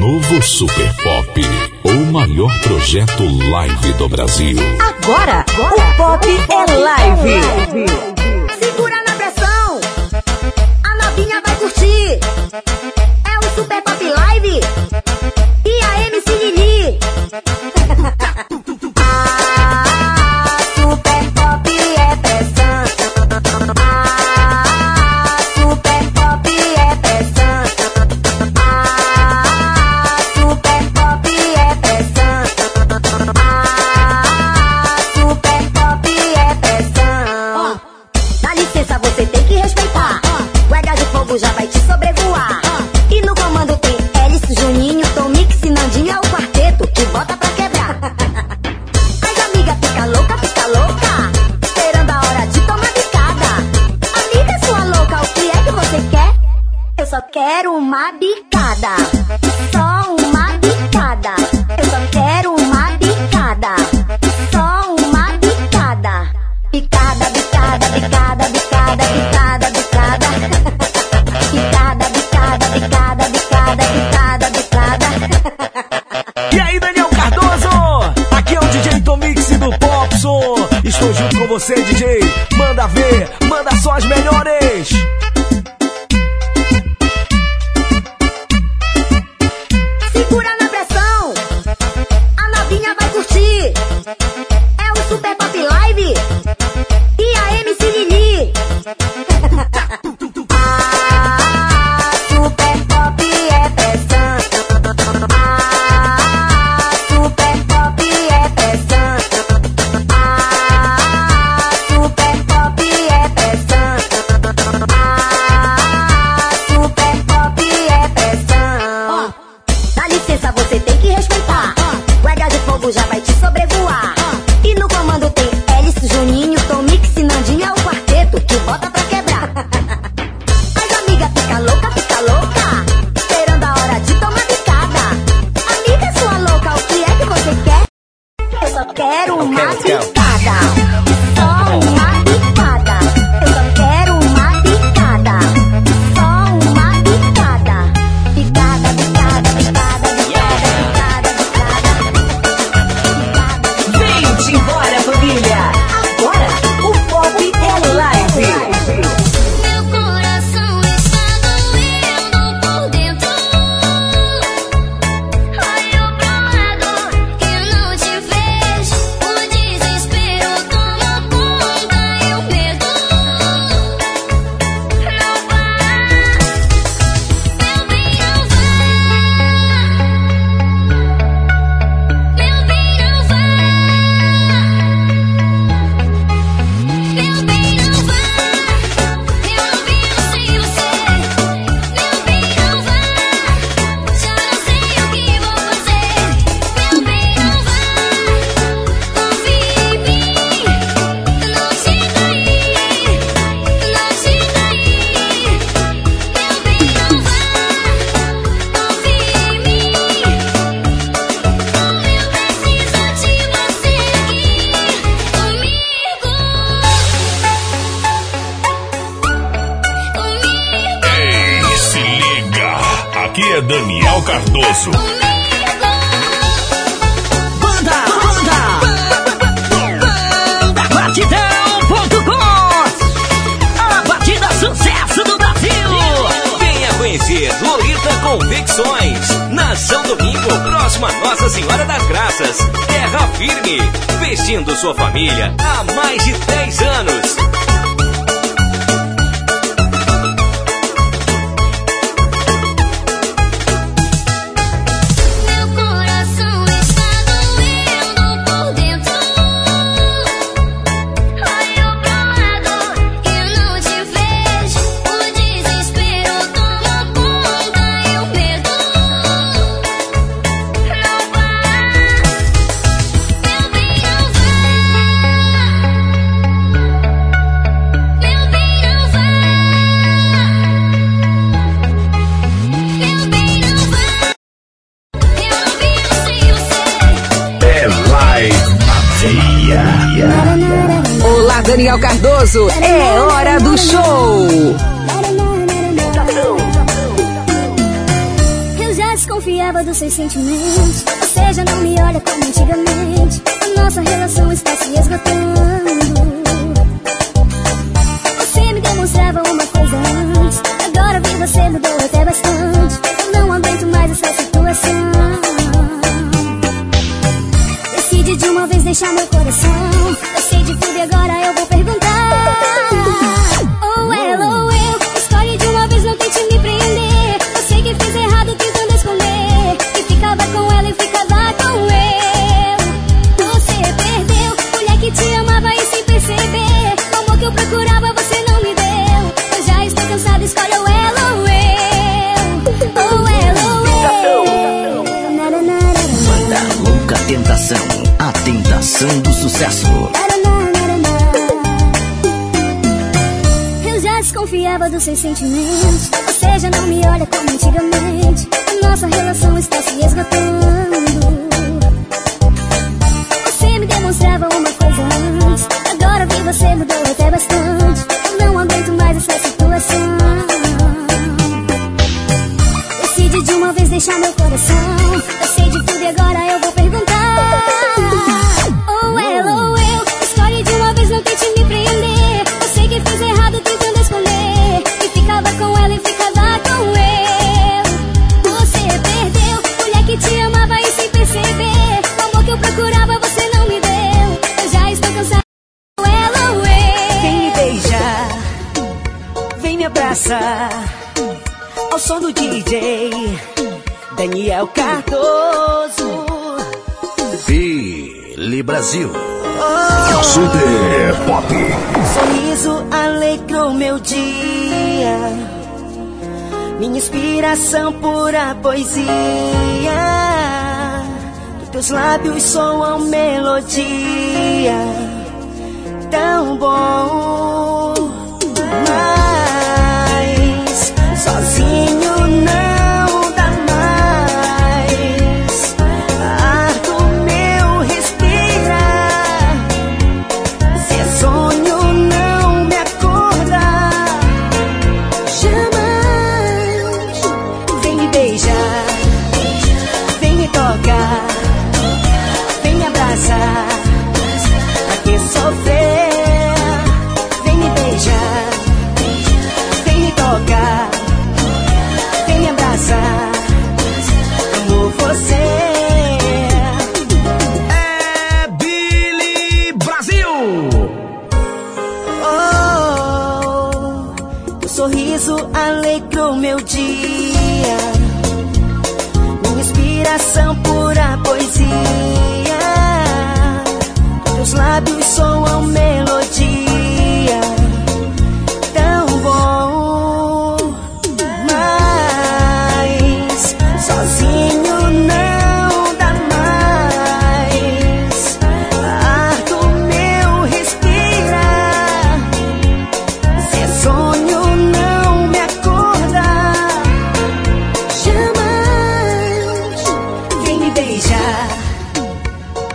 Novo Super Pop, o maior projeto live do Brasil. Agora, Agora o pop é live. Segura na pressão, a novinha vai curtir. É o Super Pop Live Super é Pop. Sorriso alegrou meu dia. Minha inspiração pura poesia. Dos teus lábios soam melodia. Tão bom. Mas sozinho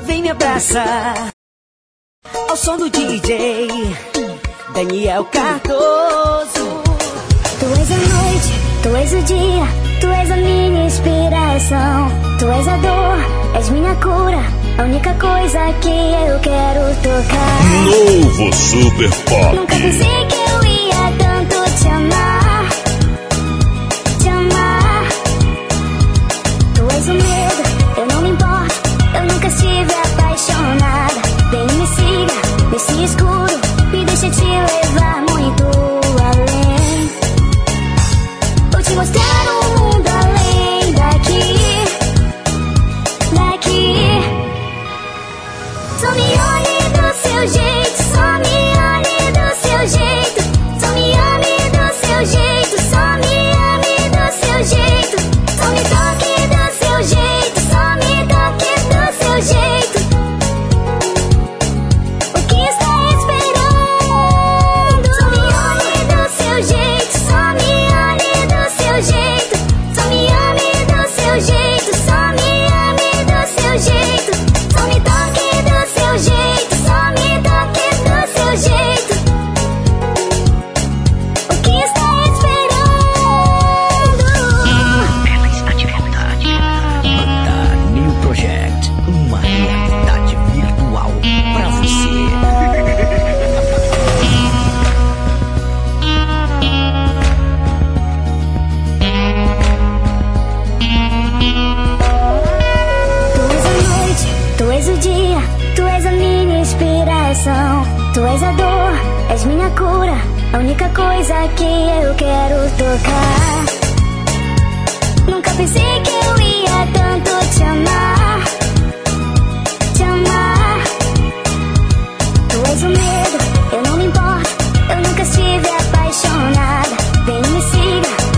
vem me abraçar. Ao som do DJ Daniel Cardoso. Tu és a noite, tu és o dia, tu és a minha inspiração. Tu és a dor, és minha cura, a única coisa que eu quero tocar. Novo Super Pop. Nunca pensei que He's cool.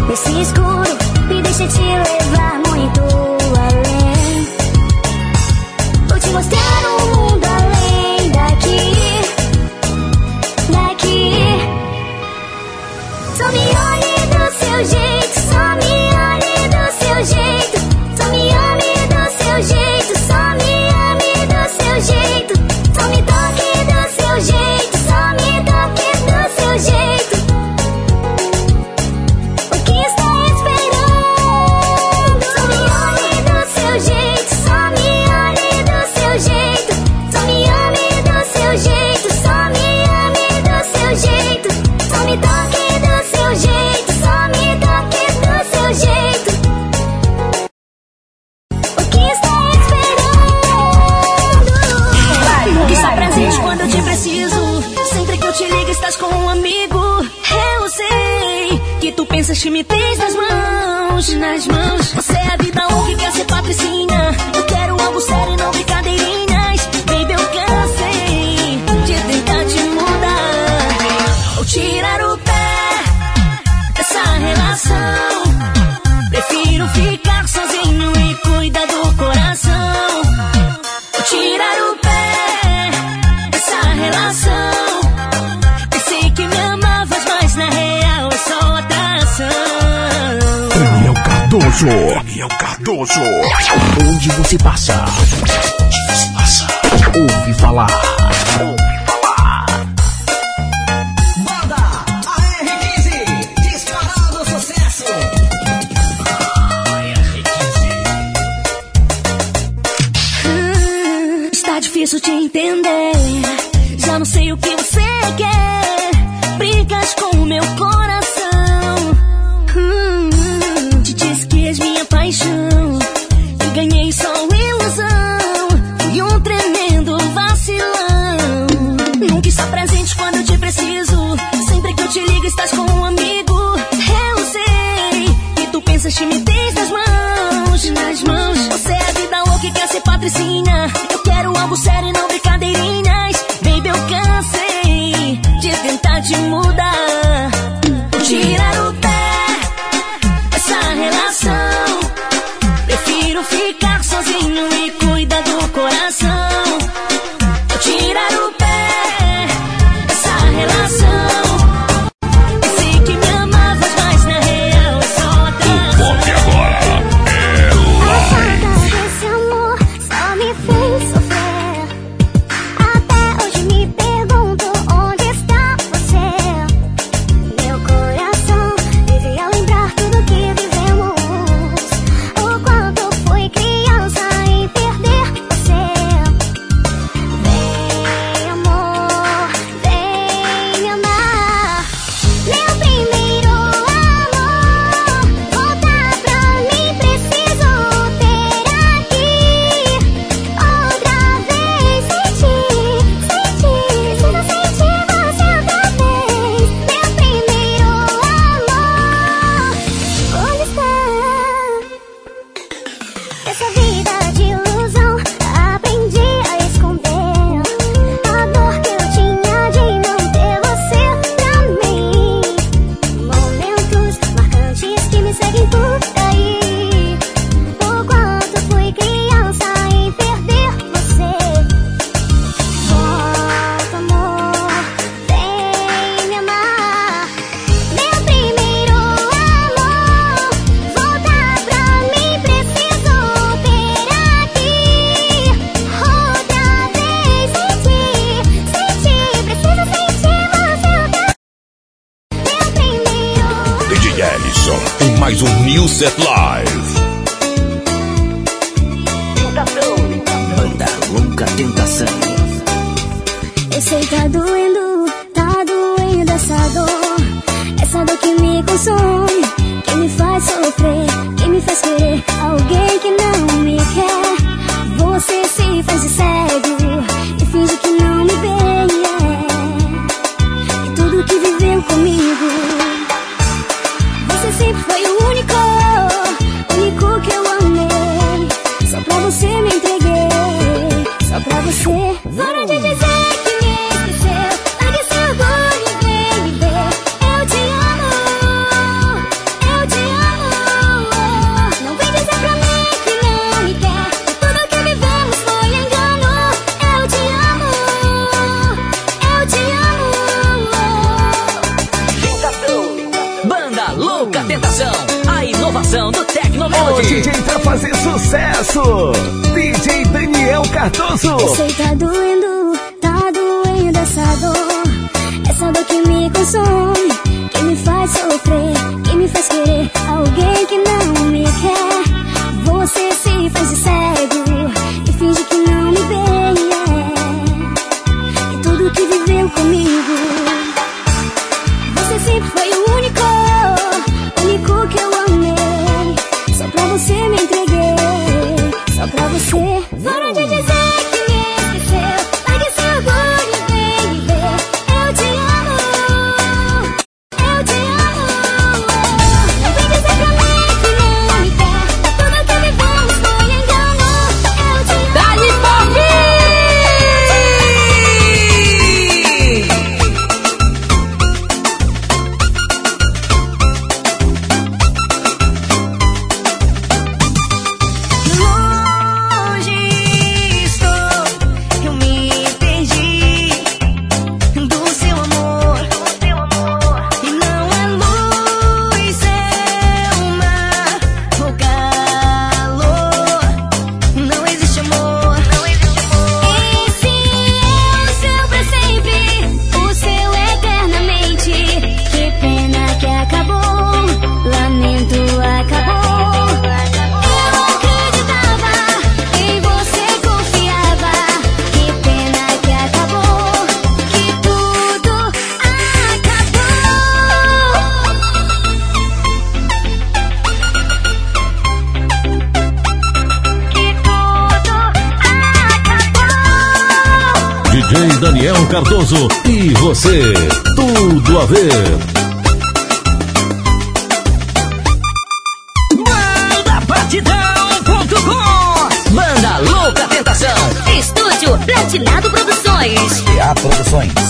Esse escuro, me deixa te levar. she me Set Live. Louca Tentação. Eu sei tá doendo, tá doendo essa dor. Essa dor que me consome, que me faz sofrer, que me faz querer alguém que não me quer. Você se faz de cego e finge que não me vê. É. E tudo que viveu comigo. Cardoso e você. Tudo a ver. Manda louca tentação. Estúdio Platinado Produções. PA Produções.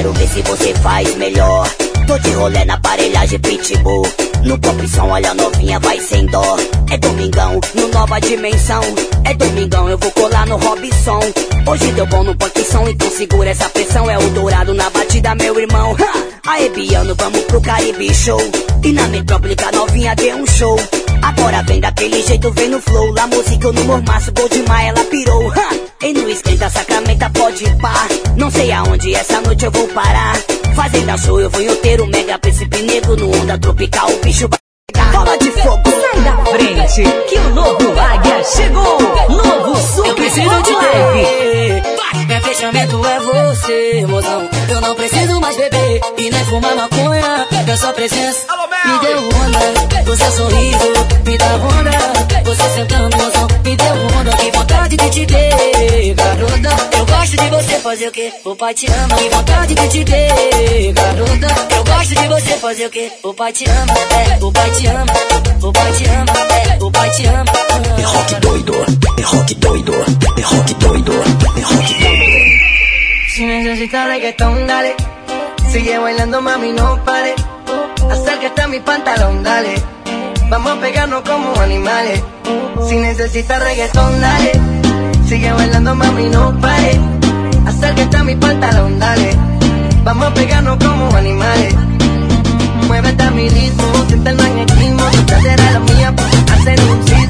Quero ver se você faz melhor. Tô de rolé na aparelhagem pitbull. No som, olha a novinha, vai sem dó. É domingão, no nova dimensão. É domingão, eu vou colar no Robson. Hoje deu bom no punk som, então segura essa pressão. É o dourado na batida, meu irmão. Ha! Aê, Biano, vamos pro Caribe Show. E na metrópole, a novinha deu um show. Agora vem daquele jeito, vem no flow. Lá música no mormaço, gol demais, ela pirou. Ha! E no esquenta, sacramenta, pode pá. Não sei aonde essa noite eu vou parar. Fazenda show, eu vou em outeiro, mega príncipe negro. No onda tropical, o bicho. Bola de fogo. Sai da frente, que o novo Águia chegou. Novo Super Pop Live. Meu fechamento é você, mozão. Eu não preciso mais beber e nem fumar maconha. É sua presença me deu onda. Você sorriso me dá onda. Você sentando, mozão, me deu onda. Que vontade de te ter, garota. Eu gosto de você fazer o quê? O pai te ama. Que vontade de te ter, garota. Eu gosto de você fazer o quê? O pai te ama. É, o pai te ama. O pai te ama. É, o pai te ama. É rock doido, é rock doido, é rock doido, é rock doido. Si necesitas reggaetón, dale. Sigue bailando, mami, no pare. Acércate a mi pantalón, dale. Vamos a pegarnos como animales. Si necesitas reggaetón, dale. Sigue bailando, mami, no pare. Acércate a mi pantalón, dale. Vamos a pegarnos como animales. Muévete a mi ritmo, siente el magnetismo. Tu cadera la mía, hacer un.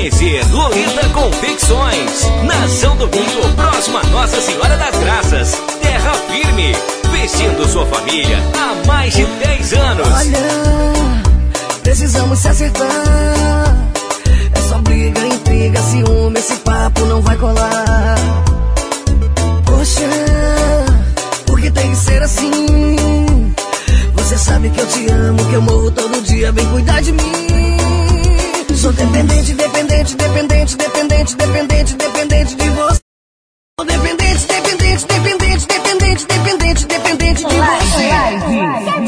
conhecer Lolita Confecções. Nação Domingo, próxima Nossa Senhora das Graças. Terra firme, vestindo sua família há mais de 10 anos. Olha, precisamos se acertar. É só briga, intriga, ciúme, esse papo não vai colar. Poxa, por que tem que ser assim? Você sabe que eu te amo, que eu morro todo dia, vem cuidar de mim. Sou dependente, dependente, dependente, dependente, dependente, dependente de você. Sou dependente, dependente, dependente, dependente, dependente, dependente de você.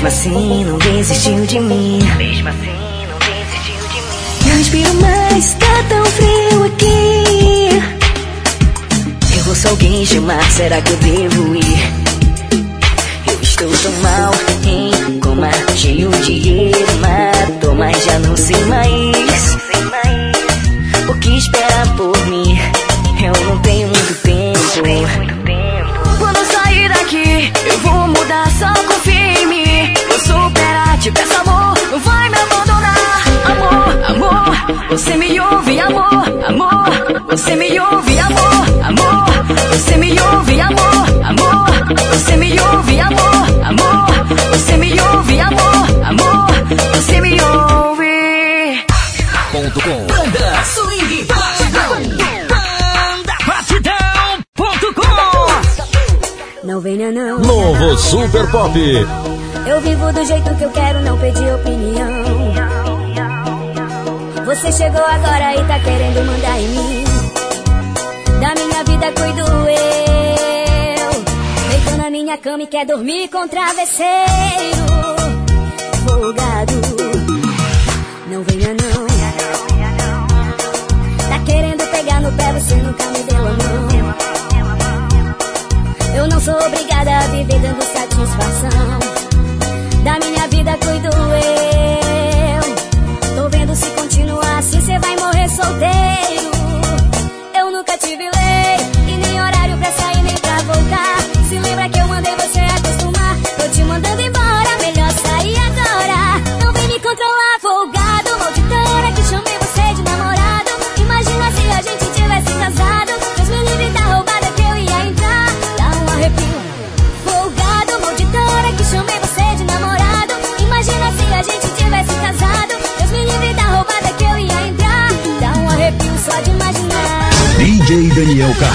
Mesmo assim não desistiu de mim. Mesmo assim não desistiu de mim. Respiro mais, tá tão frio aqui. Eu vou ouço alguém chamar, será que eu devo ir? Eu estou tão mal, em coma, cheio de hematoma Já não sei mais. você me ouve, amor, amor, você me ouve, amor, amor, você me ouve, amor, amor, você me ouve, amor, amor, você me ouve, amor, amor, você me ouve. Ponto com. Banda Swing Batidão. Banda com. Não venha não. Novo Super Pop. Eu vivo do jeito que eu quero, não pedi opinião. Você chegou agora e tá querendo mandar em mim. Da minha vida cuido eu. Deitou na minha cama e quer dormir com travesseiro. Folgado. Não venha não. Tá querendo pegar no pé, você nunca me deu a mão. Eu não sou obrigada a viver dando satisfação. Da minha vida cuido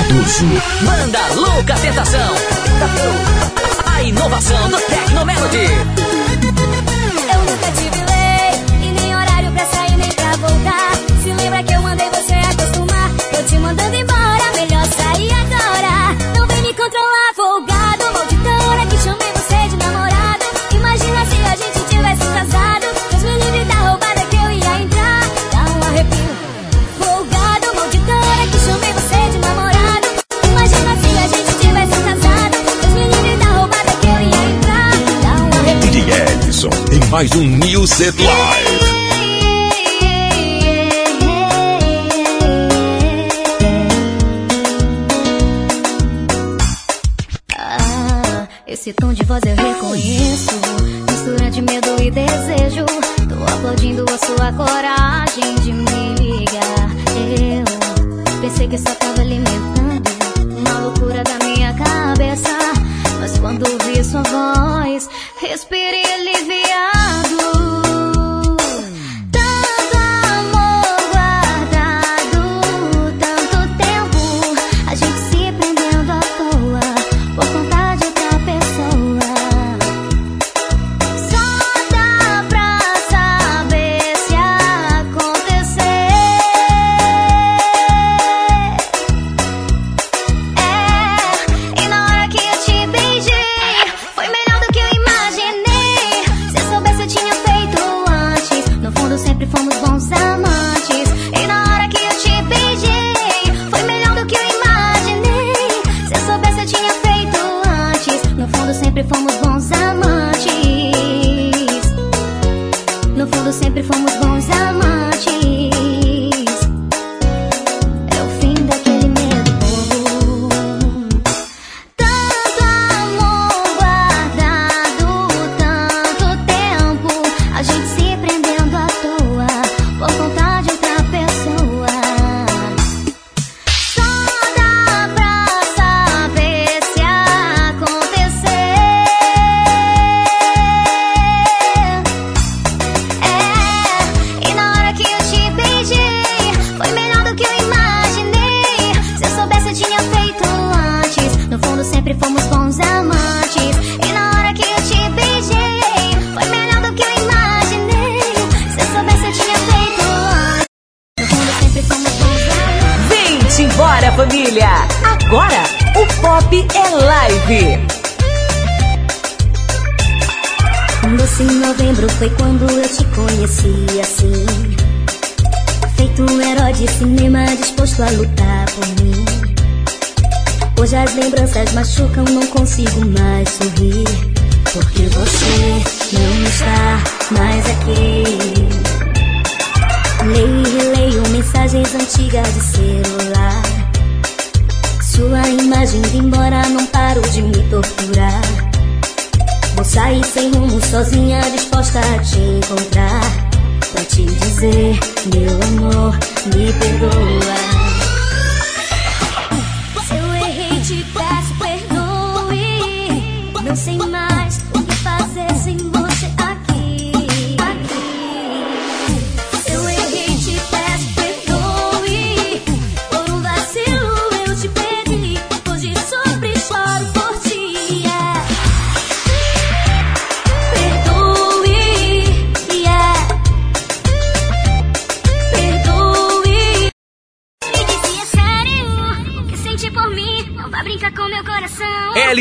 Cardoso. Manda Louca Tentação. A inovação do Tecno Melody. mais um New Set Live.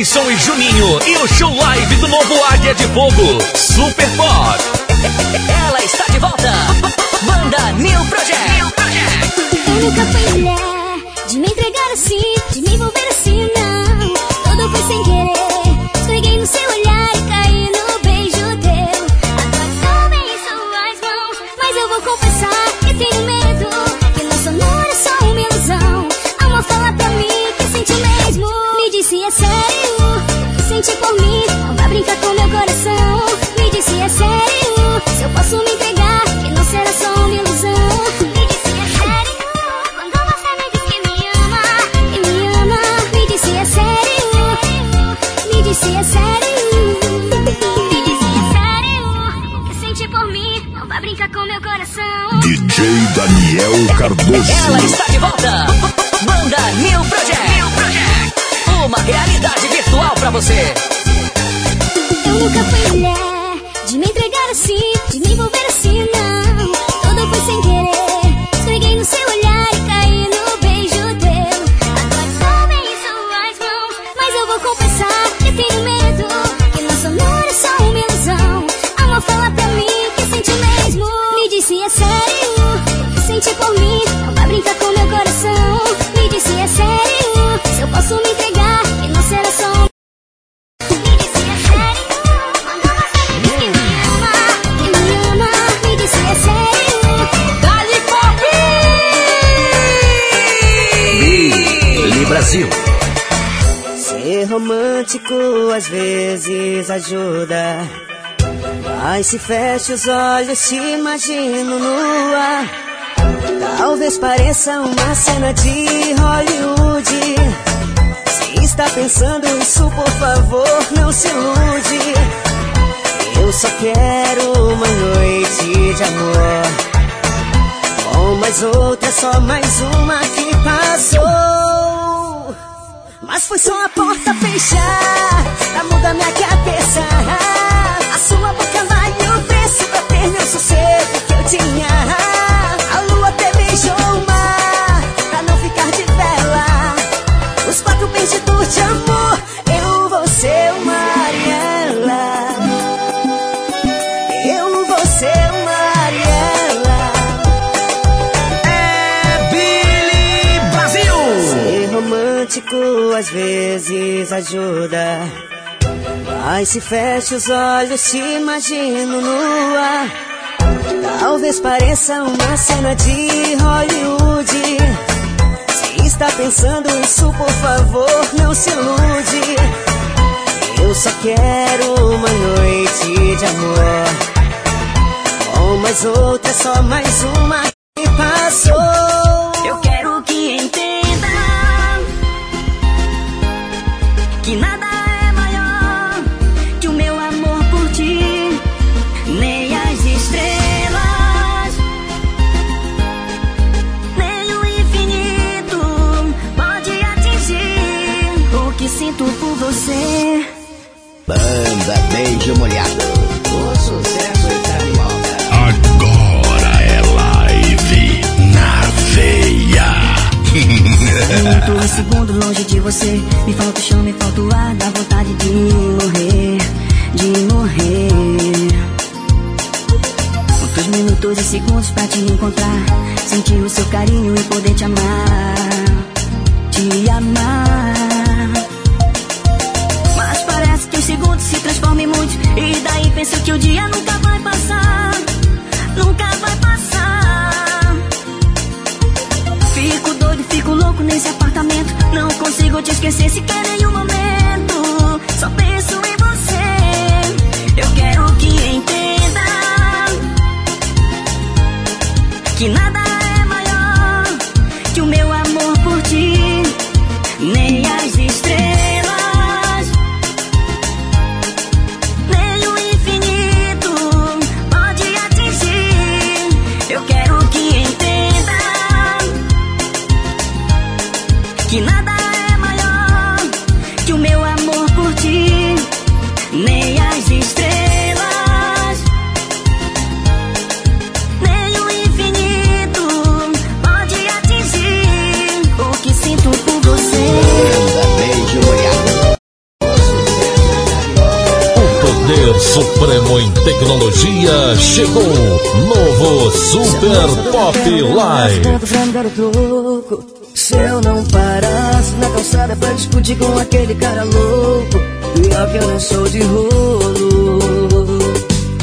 Ellison e Juninho e o show live do novo Águia de Fogo, Super Pop. Ela está de volta. Banda New Project. Eu nunca fui mulher de me entregar assim, de me envolver assim, não. Tudo foi sem querer. DJ Daniel Cardoso. Ela está de volta. Banda New Project. Uma realidade virtual pra você. Eu nunca fui mulher sente por mim. Não vai brincar com meu coração. Me disse é sério, se eu posso me entregar, que não será só um me disse é é Brasil. Ser romântico às vezes ajuda. Mas se fecha os olhos, te imagino nua. Talvez pareça uma cena de Hollywood. Se está pensando isso, por favor, não se ilude. Eu só quero uma noite de amor. Com mais outra, só mais uma que passou. Mas foi só a porta fechar pra mudar minha cabeça. A sua boca vale o preço pra ter meu sossego que eu tinha. De amor, eu vou ser Mariela. Eu vou ser Mariela. É Billy Brasil. Ser romântico às vezes ajuda. Mas se fecha os olhos, te imagino nua. Talvez pareça uma cena de Hollywood. Está pensando isso, por favor, não se ilude. Eu só quero uma noite de amor. Com mais outra, só mais uma que passou. Banda Beijo Molhado. O sucesso está de volta. Agora é live na veia. Minuto e segundo longe de você. Me falta o chão, me falta o ar. Dá vontade de morrer, de morrer. 10 segundos pra te encontrar. Sentir o seu carinho e poder te amar. Te amar. Penso que o dia nunca vai passar. Nunca vai passar. Fico doido, fico louco nesse apartamento. Não consigo te esquecer sequer em supremo em tecnologia chegou. Novo Super Pop Live. Se eu não parasse na calçada pra discutir com aquele cara louco, pior que eu não sou de rolo.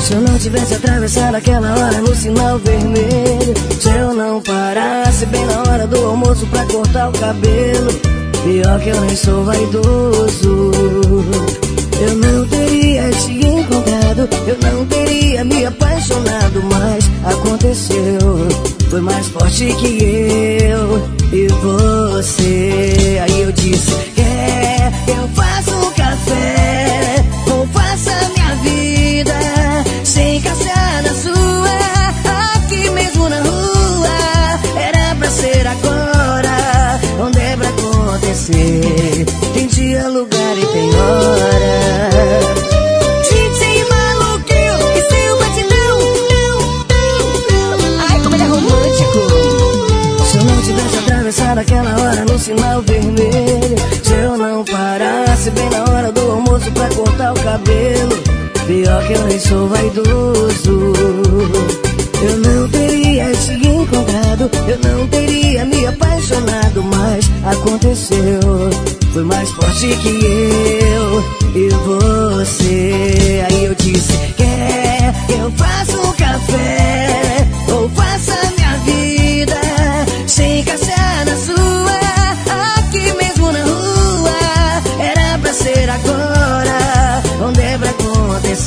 Se eu não tivesse atravessado aquela hora no sinal vermelho, se eu não parasse bem na hora do almoço pra cortar o cabelo, pior que eu nem sou vaidoso. Eu não teria te encontrado, eu não teria me apaixonado, mas aconteceu. Foi mais forte que eu e você. Aí eu disse: Quer que eu faça um café? Ou faça minha vida sem caçar na sua? Aqui mesmo na rua, era pra ser agora. Onde é pra acontecer? Tem dia, lugar e tem hora. Aquela hora no sinal vermelho, se eu não parasse bem na hora do almoço pra cortar o cabelo, pior que eu nem sou vaidoso. Eu não teria te encontrado, eu não teria me apaixonado, mas aconteceu. Foi mais forte que eu e você. Aí eu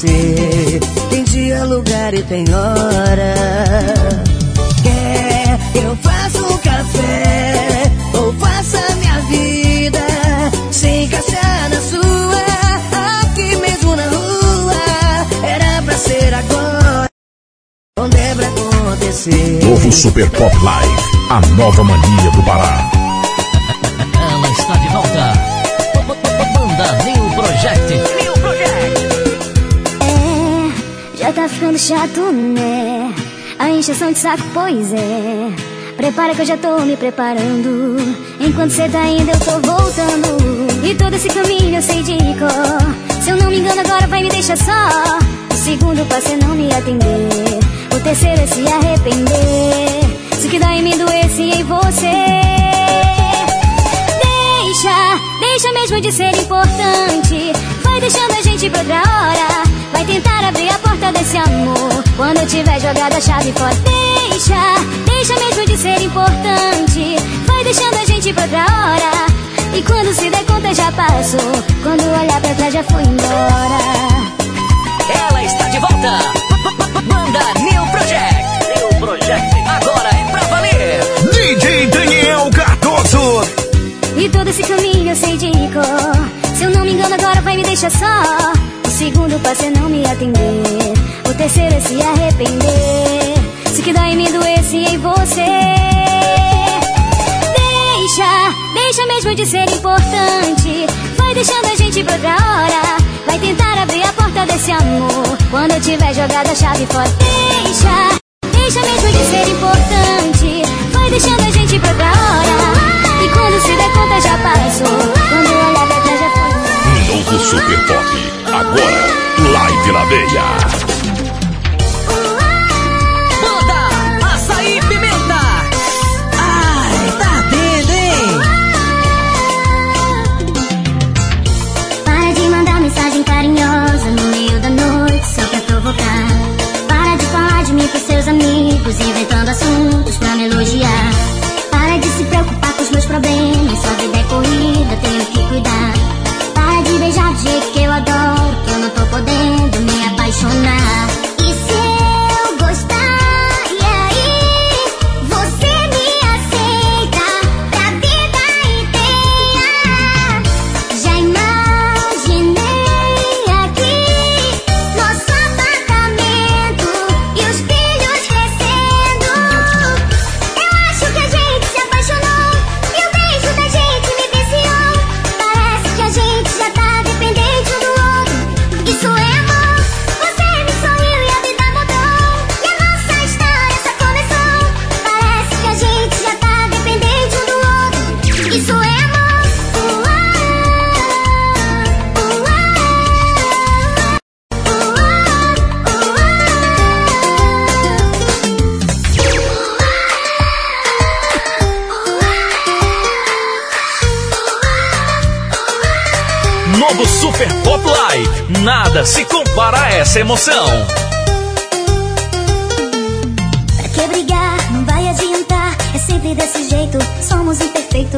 acontecer? Tem dia, lugar e tem hora. Quer que eu faça um café? Ou faça minha vida sem caçar na sua? Aqui mesmo na rua, era pra ser agora. Onde é pra acontecer? Novo Super Pop Live. A nova mania do Pará. Ela está de volta. Banda. New Project. Tá ficando chato, né? A encheção de saco, pois é. Prepara que eu já tô me preparando. Enquanto cê tá indo, eu tô voltando. E todo esse caminho eu sei de cor. Se eu não me engano, agora vai me deixar só. O segundo passo é não me atender. O terceiro é se arrepender. Se o que dá em mim doesse em você. Deixa, deixa mesmo de ser importante. Vai deixando a gente pra outra hora. Vai tentar abrir a porta desse amor. Quando eu tiver jogado a chave fora. Deixa, deixa mesmo de ser importante. Vai deixando a gente pra outra hora. E quando se der conta já passou. Quando olhar pra trás já foi embora. Ela está de volta. Banda New Project. New Project. Agora é pra valer. DJ Daniel Cardoso. E todo esse caminho eu sei de cor. Se eu não me engano, agora vai me deixar só. O segundo passo é não me atender. O terceiro é se arrepender. Se que dá em mim doesse em você. Deixa, deixa mesmo de ser importante. Vai deixando a gente pra outra hora. Vai tentar abrir a porta desse amor. Quando eu tiver jogado a chave fora. Deixa, deixa mesmo de ser importante. Vai deixando a gente pra outra hora. E quando se der conta já passou. Quando olhar pra trás já foi. Novo Super Pop. Agora, live na veia.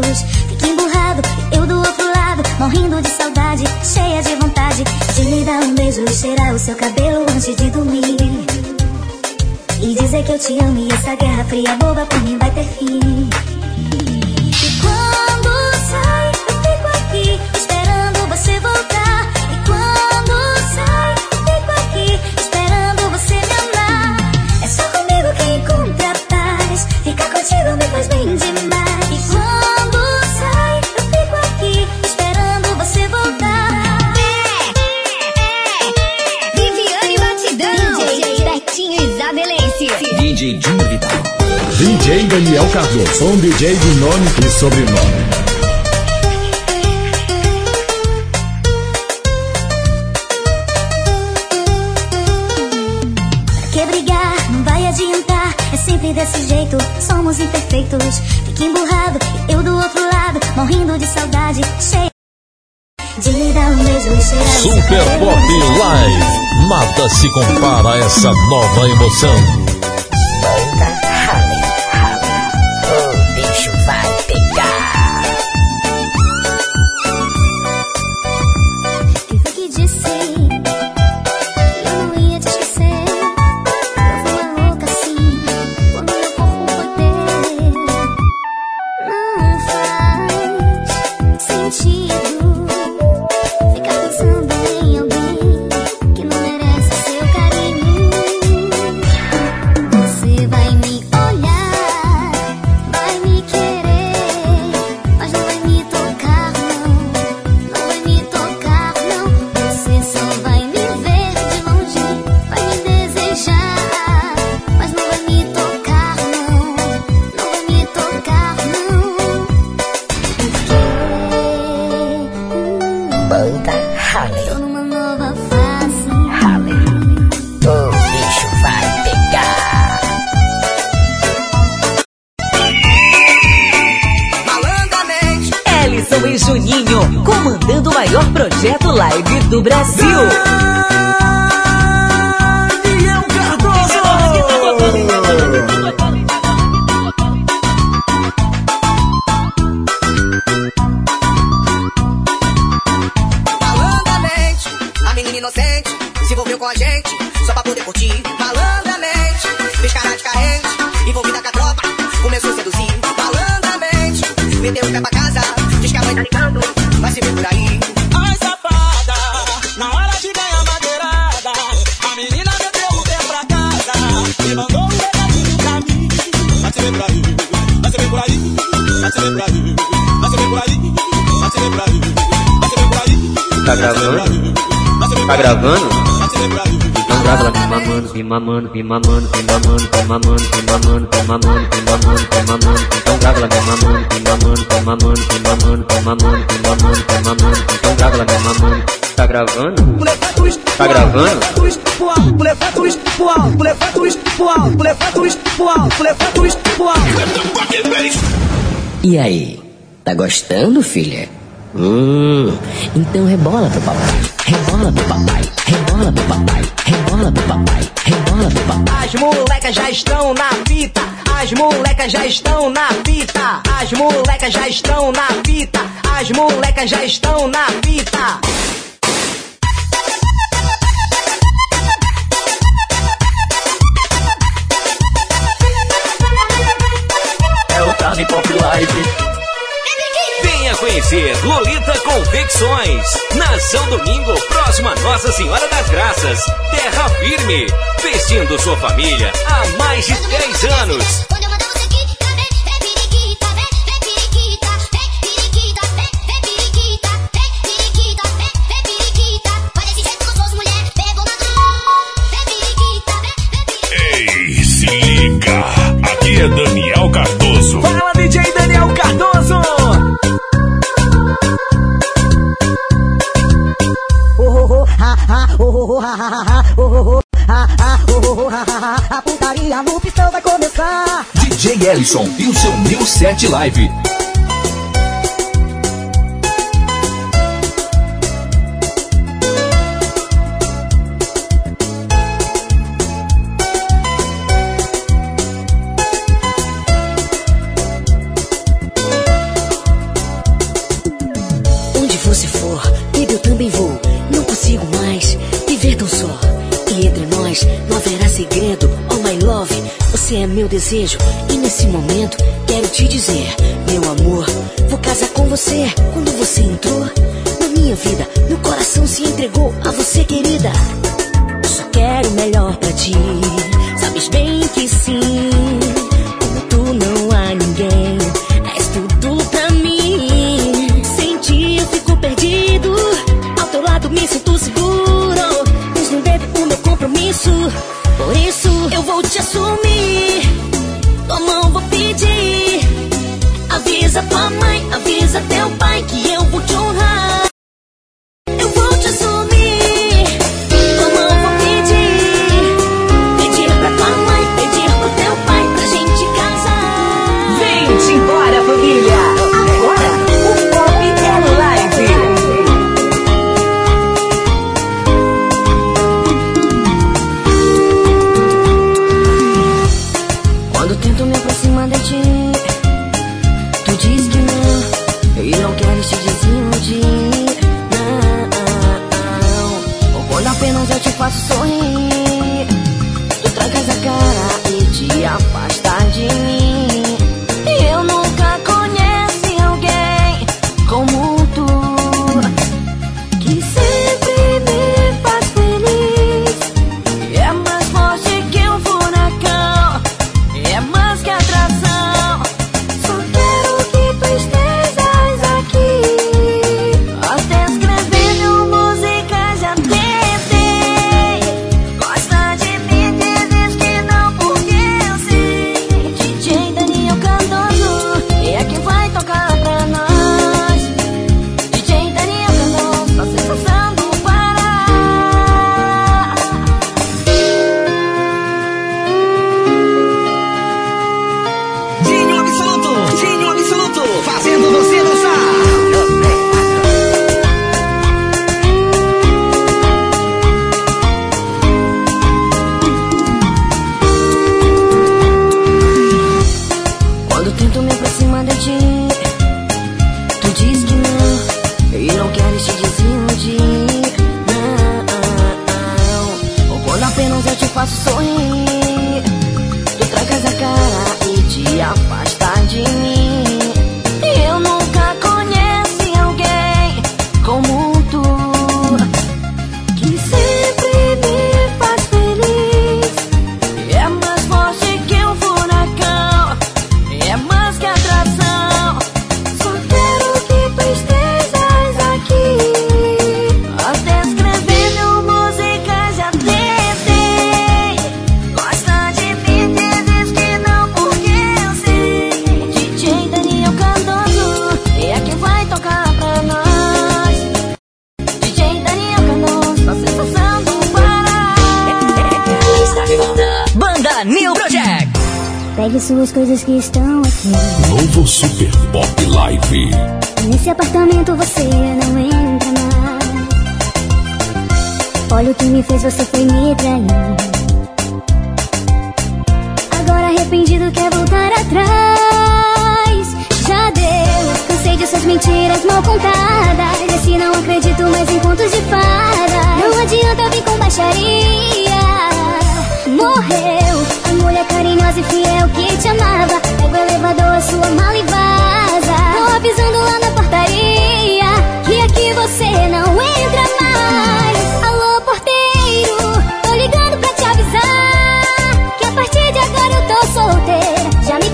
Imperfeitos. Fica emburrado, eu do outro lado, morrendo de saudade, cheia de vontade de lhe dar um beijo e cheirar o seu cabelo antes de dormir. E dizer que eu te amo e essa guerra fria boba por mim vai ter fim. E quando sai, eu fico aqui esperando você voltar. E quando sai, eu fico aqui esperando você me amar. É só comigo que encontra paz. Ficar contigo me faz bem demais. DJ Júnior Vital. DJ Daniel Cardoso, um DJ de nome e sobrenome. Pra que brigar? Não vai adiantar. É sempre desse jeito, somos imperfeitos. Fica emburrado, eu do outro lado, morrendo de saudade, cheia de dar um beijo e cheirar Super Pop. Live. Nada se compara a essa nova emoção. Projeto live do Brasil. Tá gravando? Então grava lá, me mamando, me mamando, me mamando, me mamando, me mamando, me mamando, me mamando, me mamando, me mamando. Então grava lá, me mamando, me mamando, me mamando, me mamando, me mamando, me mamando, me mamando. Então grava lá, me mamando. Tá gravando? Tá gravando? E aí, tá gostando, filha? Hum, então rebola pro papai, rebola pro papai, rebola pro papai, rebola pro papai, rebola pro papai. As molecas já estão na fita, as molecas já estão na fita, as molecas já estão na fita, as molecas já estão na fita. É o Tarde Pop Live. Conhecer Lolita Confecções. Na São Domingo, próximo a Nossa Senhora das Graças. Terra firme. Vestindo sua família há mais de 10 anos. a putaria no pistão vai começar. DJ Ellison e o seu New Set Live. desejo. E nesse momento quero te dizer E Olha o que me fez, você foi me trair. Agora arrependido quer voltar atrás. Já deu, cansei de suas mentiras mal contadas. Nesse assim não acredito mais em contos de fada. Não adianta vir com baixaria. Morreu a mulher carinhosa e fiel que te amava. Pega o elevador, a sua mala e vaza. Tô avisando lá na portaria que aqui você não entra mais.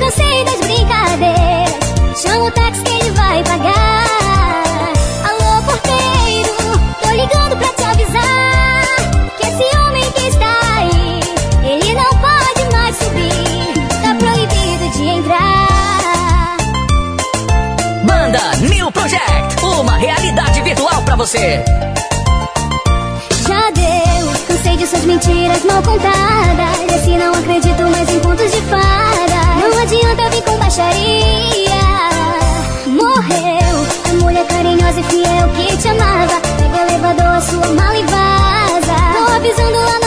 cansei das brincadeiras. Chama o táxi que ele vai pagar. Alô, porteiro, tô ligando pra te avisar. Que esse homem que está aí, ele não pode mais subir. Tá proibido de entrar. Manda New Project, uma realidade virtual pra você. Já deu, cansei de suas mentiras mal contadas. Esse não acredito mais em contos de fadas. Não adianta vir com baixaria. Morreu a mulher carinhosa e fiel é que te amava. Pega elevador a sua mala e vaza. Tô avisando lá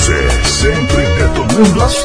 você. Sempre detonando as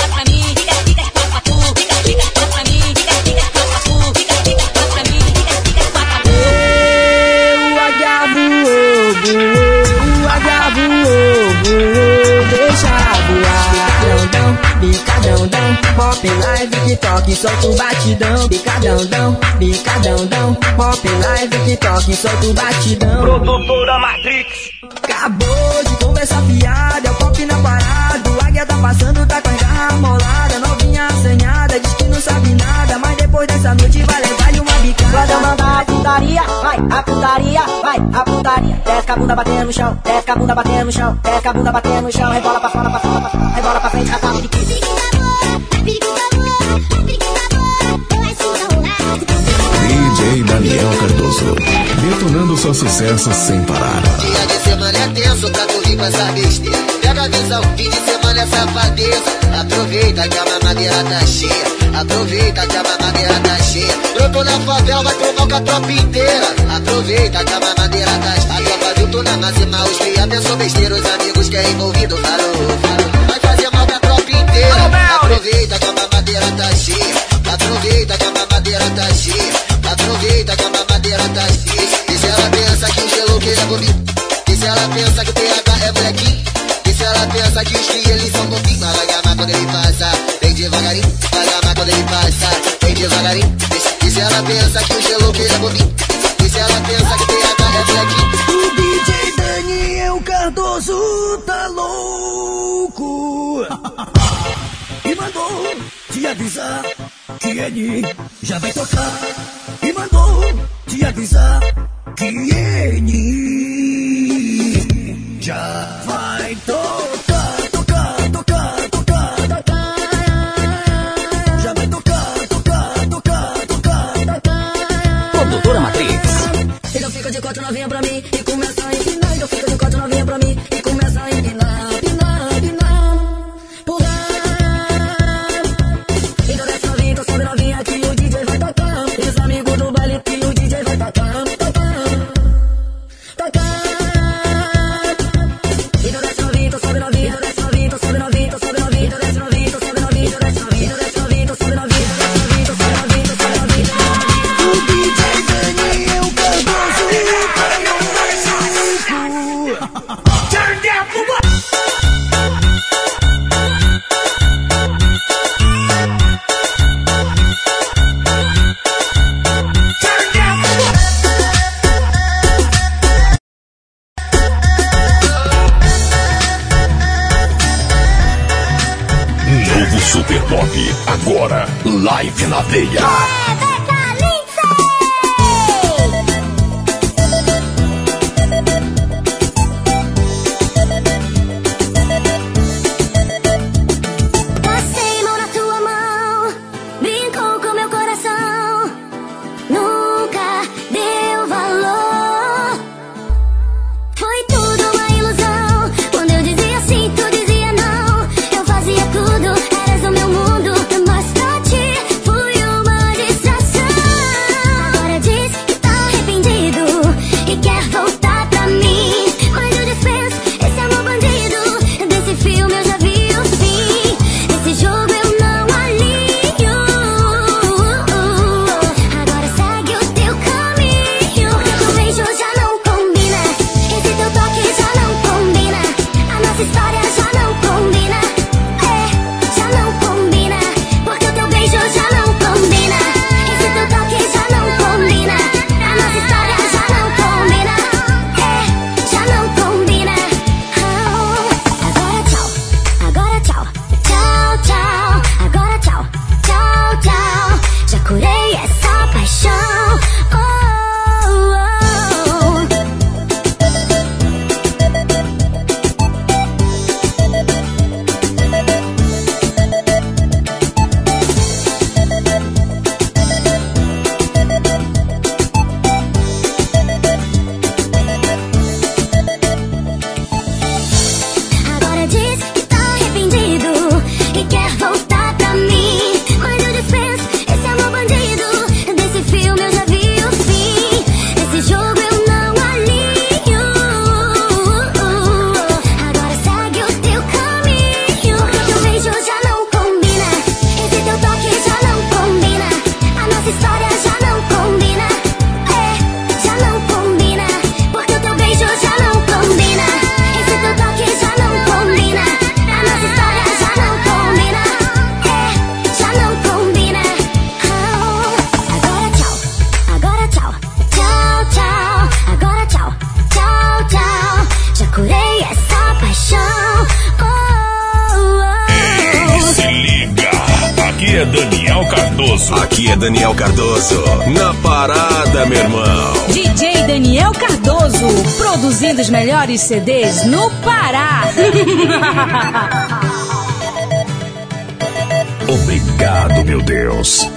pop live, TikTok, solta o batidão. Picadão, dão, picadão, dão, pop live, TikTok, solta o batidão. Produtora Matrix. Acabou de conversar fiada, é o pop na parada. O águia tá passando, tá com a garra molada. Novinha assanhada, diz que não sabe nada. Mas depois dessa noite vai levar-lhe uma bicada. Quando eu mandar a putaria, vai, a putaria, vai, a putaria. Desce a bunda batendo no chão, desce a bunda batendo no chão, desce a bunda batendo no chão, rebola pra fora, pra fora, pra fora, rebola pra frente, rasapa de quê? DJ Daniel Cardoso, detonando seu sucesso sem parar. Dia de semana é tenso pra tu vir com essa besteira. Pega a visão, fim de semana é safadeza. Aproveita que a mamadeira tá cheia. Aproveita que a mamadeira tá cheia. Brotou na favela, vai trocar com a tropa inteira. Aproveita que a mamadeira tá cheia. A tropa viu tu na máxima, os cria pensou besteira. Os amigos que é envolvido falou, falou. Vai fazer mal pra tropa inteira. Aproveita que a mamadeira tá cheia. Aproveita que a mamadeira tá cheia. Aproveita que a mamadeira tá. E se ela pensa que o gelo que é bonito? E se ela pensa que o PH é molequinho? E se ela pensa que os filhos eles são bobinhos? Mas vai gamar quando ele passa, vem devagarinho. Vai gamar quando ele passa, vem devagarinho. E se ela pensa que o gelo que é bobinho? E se ela pensa que o PH é molequinho? O DJ Daniel Cardoso tá louco. e mandou te avisar que ele já vai tocar encarregou de avisar que ele já vai. melhores CDs no Pará. Obrigado, meu Deus.